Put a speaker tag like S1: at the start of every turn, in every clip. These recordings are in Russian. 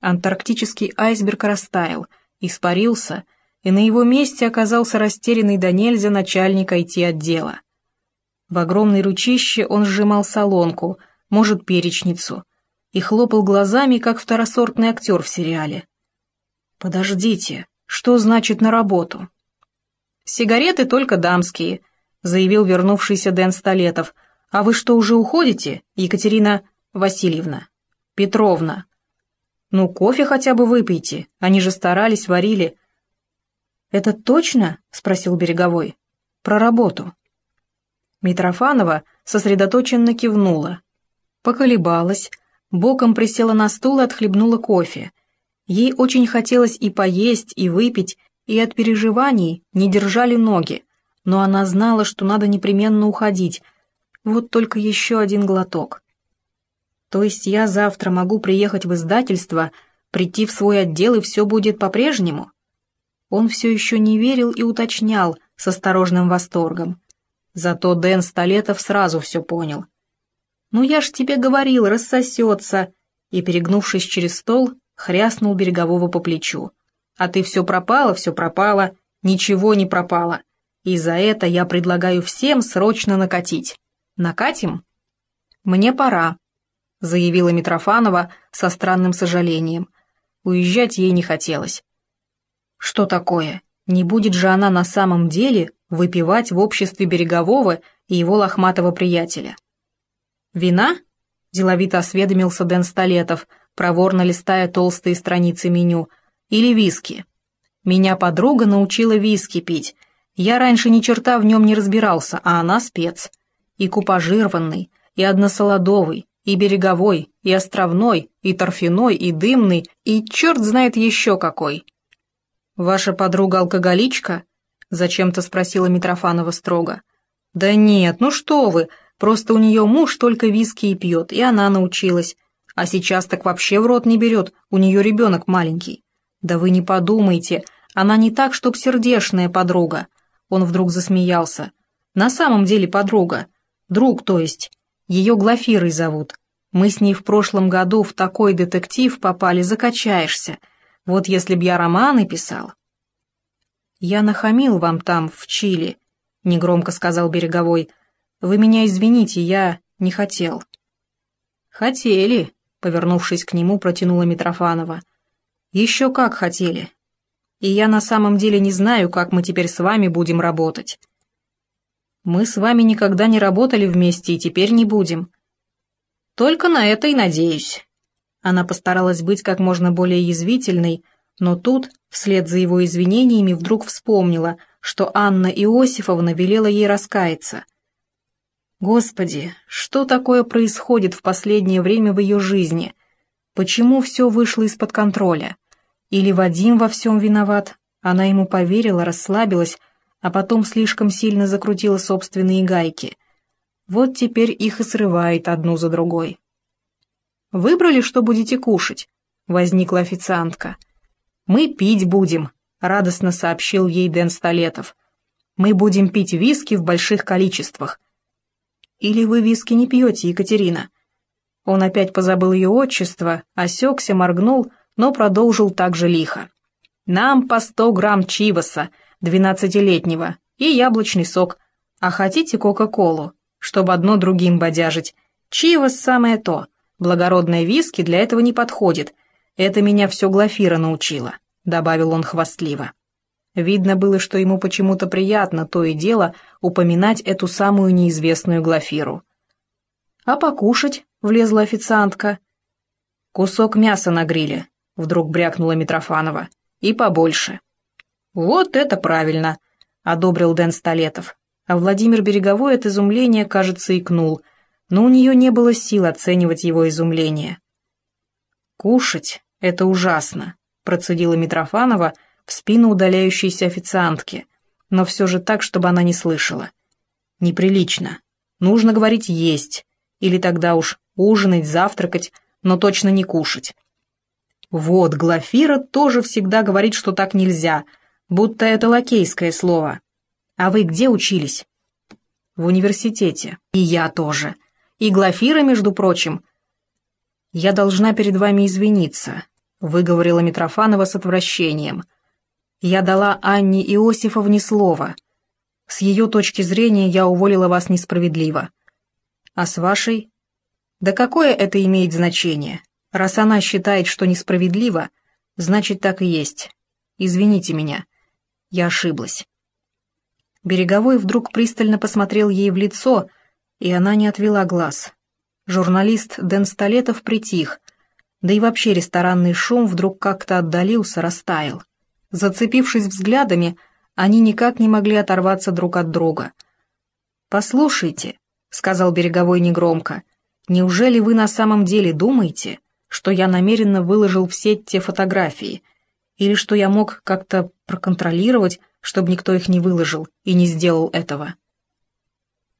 S1: Антарктический айсберг растаял, испарился, и на его месте оказался растерянный до нельзя начальник IT-отдела. В огромной ручище он сжимал солонку, может, перечницу, и хлопал глазами, как второсортный актер в сериале. «Подождите, что значит на работу?» «Сигареты только дамские», — заявил вернувшийся Дэн Столетов. «А вы что, уже уходите, Екатерина Васильевна?» «Петровна». «Ну, кофе хотя бы выпейте, они же старались, варили». «Это точно?» — спросил Береговой. «Про работу». Митрофанова сосредоточенно кивнула. Поколебалась, боком присела на стул и отхлебнула кофе. Ей очень хотелось и поесть, и выпить, и от переживаний не держали ноги, но она знала, что надо непременно уходить. Вот только еще один глоток. То есть я завтра могу приехать в издательство, прийти в свой отдел, и все будет по-прежнему? Он все еще не верил и уточнял с осторожным восторгом. Зато Дэн Столетов сразу все понял. «Ну я ж тебе говорил, рассосется!» И, перегнувшись через стол, хряснул Берегового по плечу. «А ты все пропало, все пропало, ничего не пропало. И за это я предлагаю всем срочно накатить. Накатим?» «Мне пора», — заявила Митрофанова со странным сожалением. Уезжать ей не хотелось. «Что такое? Не будет же она на самом деле выпивать в обществе Берегового и его лохматого приятеля?» «Вина?» — деловито осведомился Дэн Столетов, проворно листая толстые страницы меню. «Или виски?» «Меня подруга научила виски пить. Я раньше ни черта в нем не разбирался, а она спец. И купажированный, и односолодовый, и береговой, и островной, и торфяной, и дымный, и черт знает еще какой». «Ваша подруга алкоголичка?» — зачем-то спросила Митрофанова строго. «Да нет, ну что вы!» Просто у нее муж только виски и пьет, и она научилась. А сейчас так вообще в рот не берет, у нее ребенок маленький. Да вы не подумайте, она не так, чтоб сердешная подруга. Он вдруг засмеялся. На самом деле подруга. Друг, то есть. Ее Глафирой зовут. Мы с ней в прошлом году в такой детектив попали, закачаешься. Вот если б я романы писал. «Я нахамил вам там, в Чили», — негромко сказал Береговой, вы меня извините, я не хотел». «Хотели», — повернувшись к нему, протянула Митрофанова. «Еще как хотели. И я на самом деле не знаю, как мы теперь с вами будем работать». «Мы с вами никогда не работали вместе и теперь не будем». «Только на это и надеюсь». Она постаралась быть как можно более язвительной, но тут, вслед за его извинениями, вдруг вспомнила, что Анна Иосифовна велела ей раскаяться — Господи, что такое происходит в последнее время в ее жизни? Почему все вышло из-под контроля? Или Вадим во всем виноват? Она ему поверила, расслабилась, а потом слишком сильно закрутила собственные гайки. Вот теперь их и срывает одну за другой. «Выбрали, что будете кушать?» — возникла официантка. «Мы пить будем», — радостно сообщил ей Дэн Столетов. «Мы будем пить виски в больших количествах. Или вы виски не пьете, Екатерина?» Он опять позабыл ее отчество, осекся, моргнул, но продолжил так же лихо. «Нам по сто грамм чиваса, двенадцатилетнего, и яблочный сок. А хотите Кока-Колу, чтобы одно другим бодяжить? Чивас самое то. Благородное виски для этого не подходит. Это меня все Глафира научила», — добавил он хвастливо. Видно было, что ему почему-то приятно то и дело упоминать эту самую неизвестную Глафиру. «А покушать?» — влезла официантка. «Кусок мяса на гриле», — вдруг брякнула Митрофанова. «И побольше». «Вот это правильно», — одобрил Дэн Столетов. А Владимир Береговой от изумления, кажется, икнул, но у нее не было сил оценивать его изумление. «Кушать — это ужасно», — процедила Митрофанова, — в спину удаляющейся официантки, но все же так, чтобы она не слышала. Неприлично. Нужно говорить «есть», или тогда уж ужинать, завтракать, но точно не кушать. Вот, Глафира тоже всегда говорит, что так нельзя, будто это лакейское слово. А вы где учились? В университете. И я тоже. И Глафира, между прочим. Я должна перед вами извиниться. — выговорила Митрофанова с отвращением. «Я дала Анне Иосифовне слово. С ее точки зрения я уволила вас несправедливо. А с вашей? Да какое это имеет значение? Раз она считает, что несправедливо, значит так и есть. Извините меня. Я ошиблась». Береговой вдруг пристально посмотрел ей в лицо, и она не отвела глаз. Журналист Дэн Столетов притих, да и вообще ресторанный шум вдруг как-то отдалился, растаял. Зацепившись взглядами, они никак не могли оторваться друг от друга. «Послушайте», — сказал Береговой негромко, — «неужели вы на самом деле думаете, что я намеренно выложил в сеть те фотографии, или что я мог как-то проконтролировать, чтобы никто их не выложил и не сделал этого?»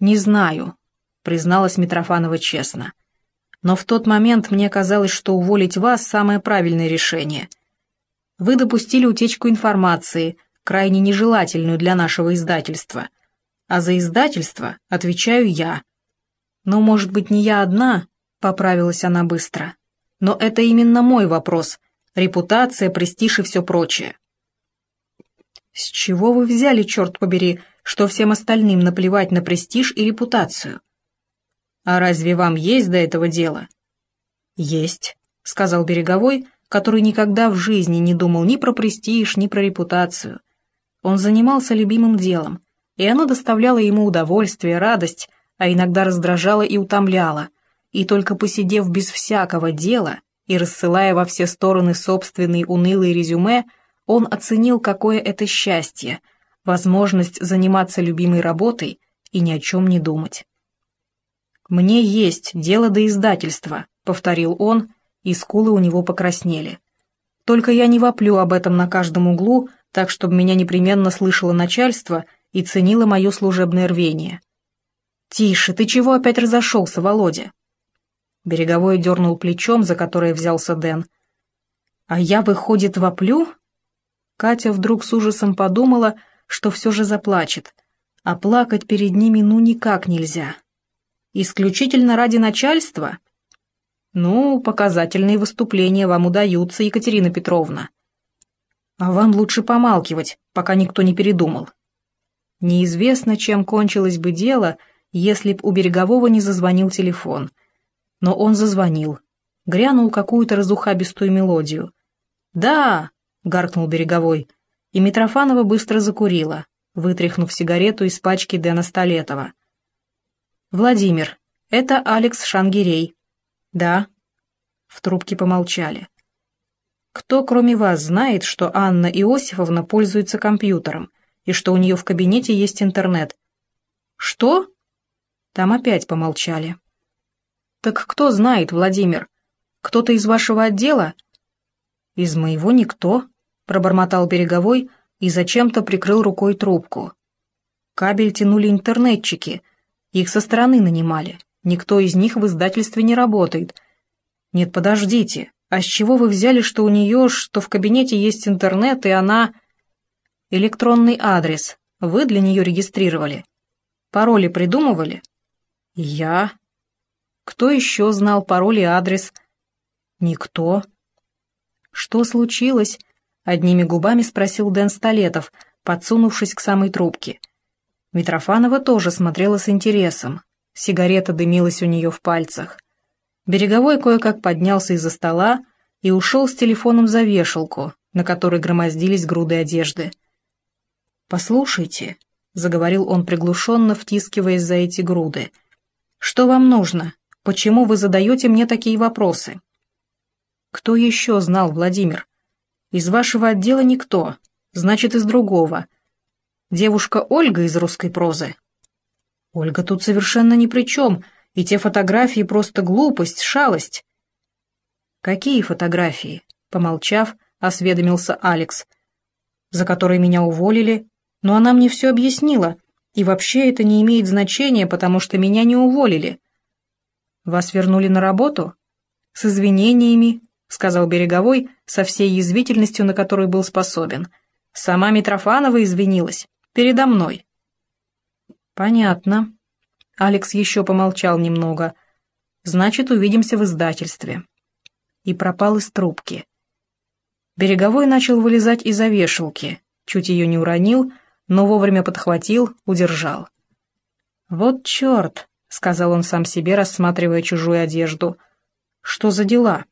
S1: «Не знаю», — призналась Митрофанова честно. Но в тот момент мне казалось, что уволить вас – самое правильное решение. Вы допустили утечку информации, крайне нежелательную для нашего издательства. А за издательство отвечаю я. Но, может быть, не я одна, поправилась она быстро. Но это именно мой вопрос. Репутация, престиж и все прочее. С чего вы взяли, черт побери, что всем остальным наплевать на престиж и репутацию? «А разве вам есть до этого дело?» «Есть», — сказал Береговой, который никогда в жизни не думал ни про престиж, ни про репутацию. Он занимался любимым делом, и оно доставляло ему удовольствие, радость, а иногда раздражало и утомляло, и только посидев без всякого дела и рассылая во все стороны собственные унылые резюме, он оценил, какое это счастье, возможность заниматься любимой работой и ни о чем не думать. «Мне есть дело до издательства», — повторил он, и скулы у него покраснели. «Только я не воплю об этом на каждом углу, так, чтобы меня непременно слышало начальство и ценило мое служебное рвение». «Тише, ты чего опять разошелся, Володя?» Береговой дернул плечом, за которое взялся Дэн. «А я, выходит, воплю?» Катя вдруг с ужасом подумала, что все же заплачет, а плакать перед ними ну никак нельзя. Исключительно ради начальства? Ну, показательные выступления вам удаются, Екатерина Петровна. А вам лучше помалкивать, пока никто не передумал. Неизвестно, чем кончилось бы дело, если б у Берегового не зазвонил телефон. Но он зазвонил. Грянул какую-то разухабистую мелодию. «Да!» — гаркнул Береговой. И Митрофанова быстро закурила, вытряхнув сигарету из пачки Дэна Столетова. «Владимир, это Алекс Шангирей». «Да». В трубке помолчали. «Кто, кроме вас, знает, что Анна Иосифовна пользуется компьютером и что у нее в кабинете есть интернет?» «Что?» Там опять помолчали. «Так кто знает, Владимир? Кто-то из вашего отдела?» «Из моего никто», — пробормотал Береговой и зачем-то прикрыл рукой трубку. Кабель тянули интернетчики — их со стороны нанимали. Никто из них в издательстве не работает. Нет, подождите. А с чего вы взяли, что у нее, что в кабинете есть интернет, и она... Электронный адрес. Вы для нее регистрировали. Пароли придумывали? Я. Кто еще знал пароль и адрес? Никто. Что случилось? Одними губами спросил Дэн Столетов, подсунувшись к самой трубке. Митрофанова тоже смотрела с интересом. Сигарета дымилась у нее в пальцах. Береговой кое-как поднялся из-за стола и ушел с телефоном за вешалку, на которой громоздились груды одежды. «Послушайте», — заговорил он приглушенно, втискиваясь за эти груды, — «что вам нужно? Почему вы задаете мне такие вопросы?» «Кто еще знал, Владимир? Из вашего отдела никто, значит, из другого. Девушка Ольга из русской прозы. Ольга тут совершенно ни при чем, и те фотографии просто глупость, шалость. Какие фотографии? Помолчав, осведомился Алекс. За которые меня уволили, но она мне все объяснила, и вообще это не имеет значения, потому что меня не уволили. Вас вернули на работу? С извинениями, сказал Береговой со всей язвительностью, на которую был способен. Сама Митрофанова извинилась. Передо мной». «Понятно». Алекс еще помолчал немного. «Значит, увидимся в издательстве». И пропал из трубки. Береговой начал вылезать из-за вешалки, чуть ее не уронил, но вовремя подхватил, удержал. «Вот черт!» — сказал он сам себе, рассматривая чужую одежду. «Что за дела?»